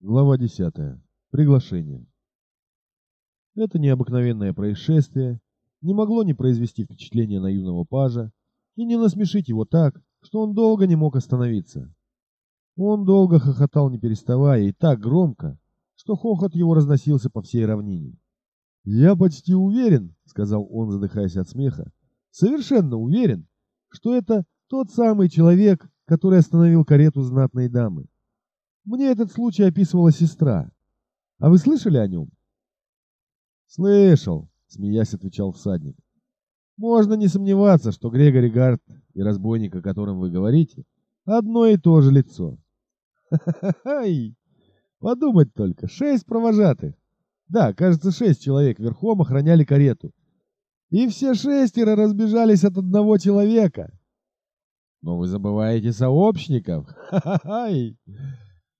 Глава 10. Приглашение. Это необыкновенное происшествие не могло не произвести впечатления на юного пажа и не насмешить его так, что он долго не мог остановиться. Он долго хохотал не переставая и так громко, что хохот его разносился по всей равнине. «Я почти уверен», — сказал он, задыхаясь от смеха, — «совершенно уверен, что это тот самый человек, который остановил карету знатной дамы. Мне этот случай описывала сестра. А вы слышали о нем? Слышал, смеясь, отвечал всадник. Можно не сомневаться, что Грегори Гарт и разбойник, о котором вы говорите, одно и то же лицо. Ха-ха-ха! Подумать только, шесть провожатых. Да, кажется, шесть человек верхом охраняли карету. И все шестеро разбежались от одного человека. Но вы забываете сообщников. Ха-ха-ха!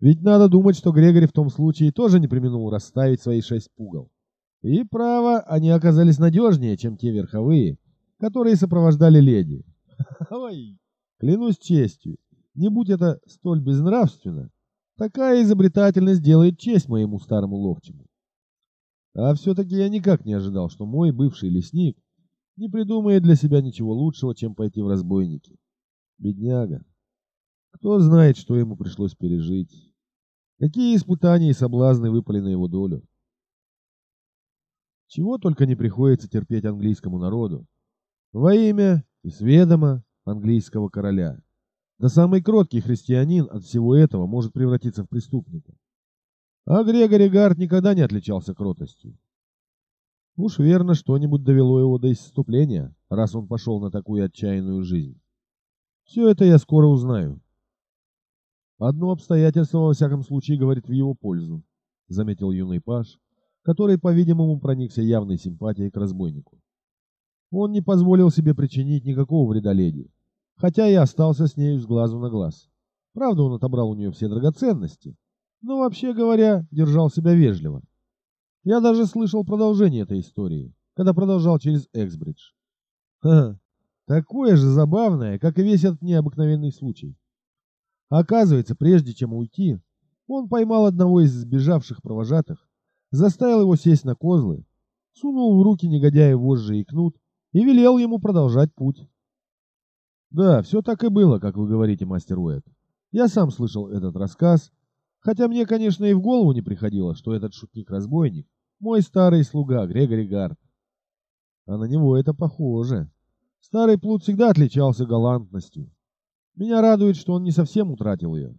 Ведь надо думать, что Грегори в том случае тоже не применул расставить свои шесть пугал. И, право, они оказались надежнее, чем те верховые, которые сопровождали леди. Ой, клянусь честью, не будь это столь безнравственно, такая изобретательность делает честь моему старому ловчему. А все-таки я никак не ожидал, что мой бывший лесник не придумает для себя ничего лучшего, чем пойти в разбойники. Бедняга. Кто знает, что ему пришлось пережить. Какие испытания и соблазны выпали на его долю. Чего только не приходится терпеть английскому народу. Во имя и сведомо английского короля. Да самый кроткий христианин от всего этого может превратиться в преступника. А Грегори Гард никогда не отличался кротостью. Уж верно, что-нибудь довело его до исступления, раз он пошел на такую отчаянную жизнь. Все это я скоро узнаю. Одно обстоятельство, во всяком случае, говорит в его пользу, заметил юный паж, который, по-видимому, проникся явной симпатией к разбойнику. Он не позволил себе причинить никакого вреда леди, хотя и остался с нею с глазу на глаз. Правда, он отобрал у нее все драгоценности, но, вообще говоря, держал себя вежливо. Я даже слышал продолжение этой истории, когда продолжал через Эксбридж. Ха, такое же забавное, как и весь этот необыкновенный случай. Оказывается, прежде чем уйти, он поймал одного из сбежавших провожатых, заставил его сесть на козлы, сунул в руки негодяя вожжи и кнут и велел ему продолжать путь. Да, все так и было, как вы говорите, мастер Уэд. Я сам слышал этот рассказ, хотя мне, конечно, и в голову не приходило, что этот шутник-разбойник — мой старый слуга Грегори Гард. А на него это похоже. Старый плут всегда отличался галантностью, меня радует, что он не совсем утратил ее.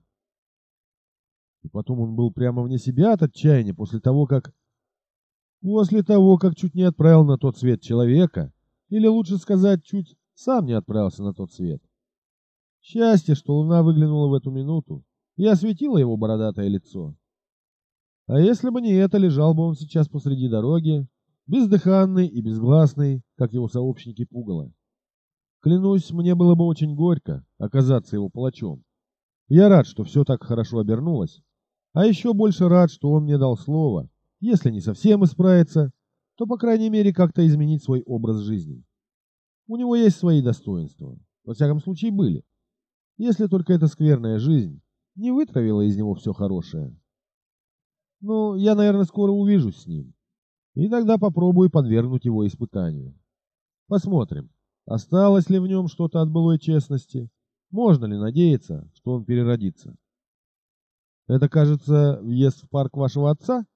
И потом он был прямо вне себя от отчаяния после того, как... После того, как чуть не отправил на тот свет человека, или лучше сказать, чуть сам не отправился на тот свет. Счастье, что луна выглянула в эту минуту и осветила его бородатое лицо. А если бы не это, лежал бы он сейчас посреди дороги, бездыханный и безгласный, как его сообщники пугало. Клянусь, мне было бы очень горько оказаться его палачом. Я рад, что все так хорошо обернулось, а еще больше рад, что он мне дал слово, если не совсем исправиться, то, по крайней мере, как-то изменить свой образ жизни. У него есть свои достоинства, во всяком случае были, если только эта скверная жизнь не вытравила из него все хорошее. Ну, я, наверное, скоро увижусь с ним, и тогда попробую подвергнуть его испытанию. Посмотрим. Осталось ли в нем что-то от былой честности? Можно ли надеяться, что он переродится? Это, кажется, въезд в парк вашего отца?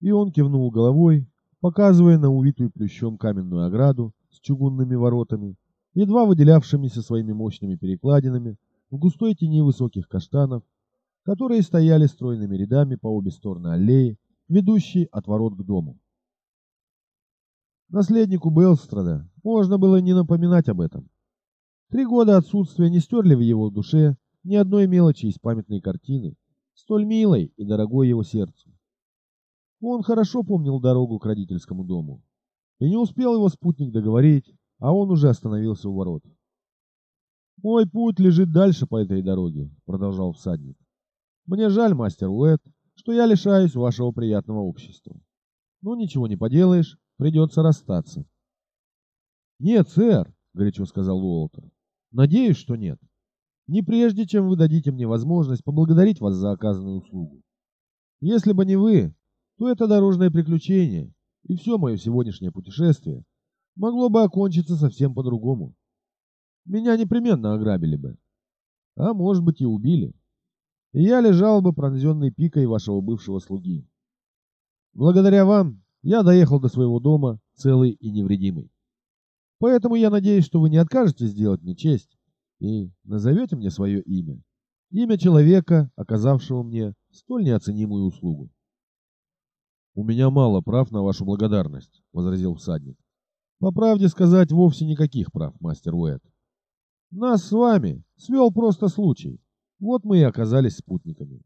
И он кивнул головой, показывая на увитую плющом каменную ограду с чугунными воротами, едва выделявшимися своими мощными перекладинами в густой тени высоких каштанов, которые стояли стройными рядами по обе стороны аллеи, ведущей от ворот к дому. Наследнику Белстрада можно было не напоминать об этом. Три года отсутствия не стерли в его душе ни одной мелочи из памятной картины, столь милой и дорогой его сердцу. Он хорошо помнил дорогу к родительскому дому. И не успел его спутник договорить, а он уже остановился у ворот. «Мой путь лежит дальше по этой дороге», — продолжал всадник. «Мне жаль, мастер Уэт, что я лишаюсь вашего приятного общества. Но ничего не поделаешь, Придется расстаться. «Нет, сэр», — горячо сказал Уолтер. «Надеюсь, что нет. Не прежде, чем вы дадите мне возможность поблагодарить вас за оказанную услугу. Если бы не вы, то это дорожное приключение и все мое сегодняшнее путешествие могло бы окончиться совсем по-другому. Меня непременно ограбили бы, а может быть и убили. И я лежал бы пронзенной пикой вашего бывшего слуги. Благодаря вам я доехал до своего дома целый и невредимый. Поэтому я надеюсь, что вы не откажетесь сделать мне честь и назовете мне свое имя. Имя человека, оказавшего мне столь неоценимую услугу. «У меня мало прав на вашу благодарность», — возразил всадник. «По правде сказать, вовсе никаких прав, мастер Уэд. Нас с вами свел просто случай. Вот мы и оказались спутниками».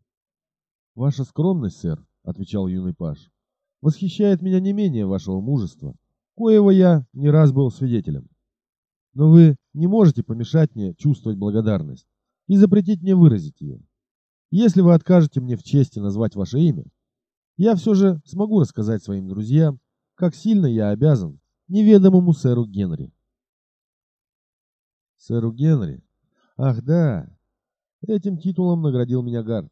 «Ваша скромность, сэр», — отвечал юный паж, — «восхищает меня не менее вашего мужества, коего я не раз был свидетелем. Но вы не можете помешать мне чувствовать благодарность и запретить мне выразить ее. Если вы откажете мне в чести назвать ваше имя, я все же смогу рассказать своим друзьям, как сильно я обязан неведомому сэру Генри. Сэру Генри? Ах да, этим титулом наградил меня Гард.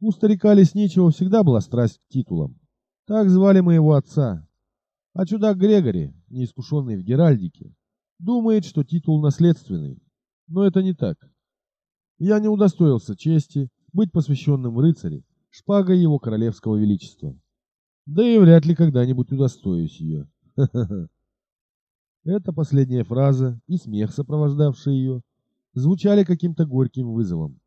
У старика Лесничего всегда была страсть к титулам. Так звали моего отца. А чудак Грегори, неискушенный в Геральдике, думает, что титул наследственный. Но это не так. Я не удостоился чести быть посвященным в рыцаре шпагой его королевского величества. Да и вряд ли когда-нибудь удостоюсь ее. Эта последняя фраза и смех, сопровождавший ее, звучали каким-то горьким вызовом.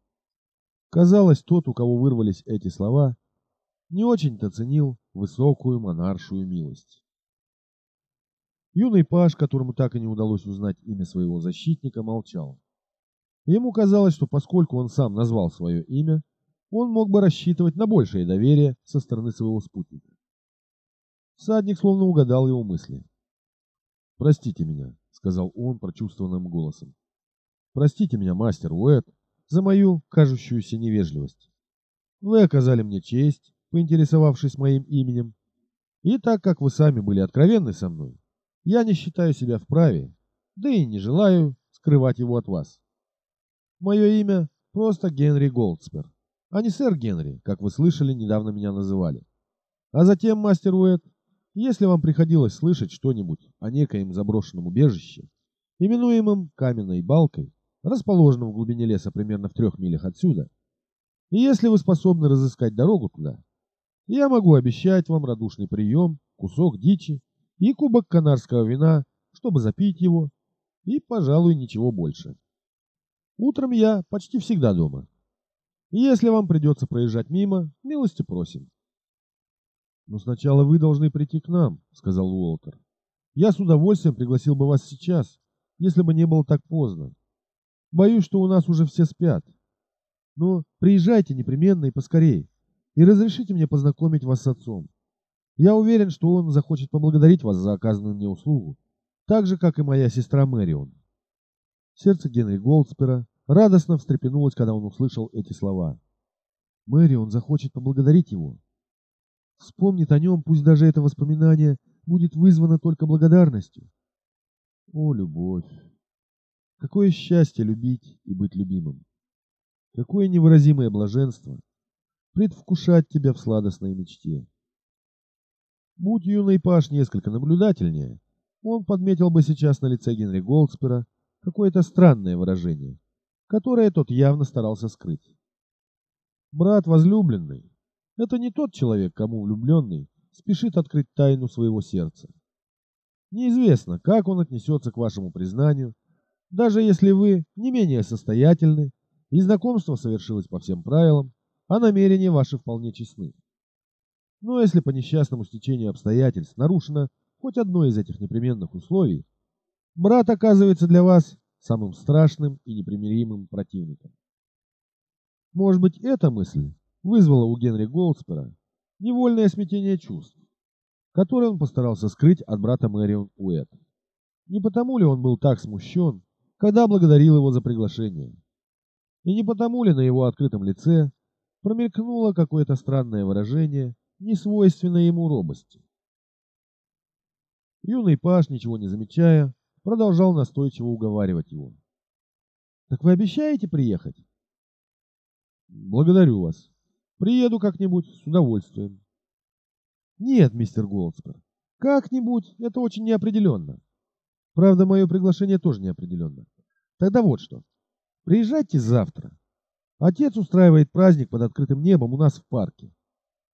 Казалось, тот, у кого вырвались эти слова, не очень-то ценил высокую монаршую милость. Юный паж, которому так и не удалось узнать имя своего защитника, молчал. Ему казалось, что поскольку он сам назвал свое имя, он мог бы рассчитывать на большее доверие со стороны своего спутника. Всадник словно угадал его мысли. «Простите меня», — сказал он прочувствованным голосом. «Простите меня, мастер Уэт, за мою кажущуюся невежливость. Вы оказали мне честь, поинтересовавшись моим именем, и так как вы сами были откровенны со мной, я не считаю себя вправе, да и не желаю скрывать его от вас. Мое имя просто Генри Голдспер а не сэр Генри, как вы слышали, недавно меня называли. А затем, мастер Уэт, если вам приходилось слышать что-нибудь о некоем заброшенном убежище, именуемом каменной балкой, расположенном в глубине леса примерно в трех милях отсюда, и если вы способны разыскать дорогу туда, я могу обещать вам радушный прием, кусок дичи и кубок канарского вина, чтобы запить его, и, пожалуй, ничего больше. Утром я почти всегда дома. Если вам придется проезжать мимо, милости просим. Но сначала вы должны прийти к нам, сказал Уолтер. Я с удовольствием пригласил бы вас сейчас, если бы не было так поздно. Боюсь, что у нас уже все спят. Но приезжайте непременно и поскорей, и разрешите мне познакомить вас с отцом. Я уверен, что он захочет поблагодарить вас за оказанную мне услугу, так же, как и моя сестра Мэрион. Сердце Генри Голдспера радостно встрепенулась, когда он услышал эти слова. Мэри, он захочет поблагодарить его. Вспомнит о нем, пусть даже это воспоминание будет вызвано только благодарностью. О, любовь! Какое счастье любить и быть любимым! Какое невыразимое блаженство предвкушать тебя в сладостной мечте! Будь юный Паш несколько наблюдательнее, он подметил бы сейчас на лице Генри Голдспера какое-то странное выражение которое тот явно старался скрыть. Брат возлюбленный — это не тот человек, кому влюбленный спешит открыть тайну своего сердца. Неизвестно, как он отнесется к вашему признанию, даже если вы не менее состоятельны и знакомство совершилось по всем правилам, а намерения ваши вполне честны. Но если по несчастному стечению обстоятельств нарушено хоть одно из этих непременных условий, брат оказывается для вас самым страшным и непримиримым противником. Может быть, эта мысль вызвала у Генри Голдспера невольное смятение чувств, которое он постарался скрыть от брата Мэрион Уэт. Не потому ли он был так смущен, когда благодарил его за приглашение? И не потому ли на его открытом лице промелькнуло какое-то странное выражение, не свойственное ему робости? Юный паш, ничего не замечая, продолжал настойчиво уговаривать его. «Так вы обещаете приехать?» «Благодарю вас. Приеду как-нибудь с удовольствием. Нет, мистер Голдспер, как-нибудь это очень неопределенно. Правда, мое приглашение тоже неопределенно. Тогда вот что. Приезжайте завтра. Отец устраивает праздник под открытым небом у нас в парке.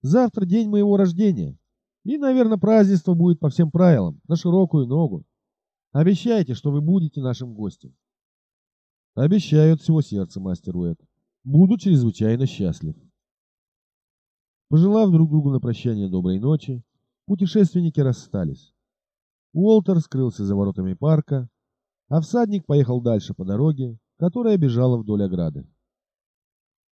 Завтра день моего рождения. И, наверное, празднество будет по всем правилам, на широкую ногу. Обещайте, что вы будете нашим гостем. Обещаю от всего сердца, мастер Уэд. Буду чрезвычайно счастлив. Пожелав друг другу на прощание доброй ночи, путешественники расстались. Уолтер скрылся за воротами парка, а всадник поехал дальше по дороге, которая бежала вдоль ограды.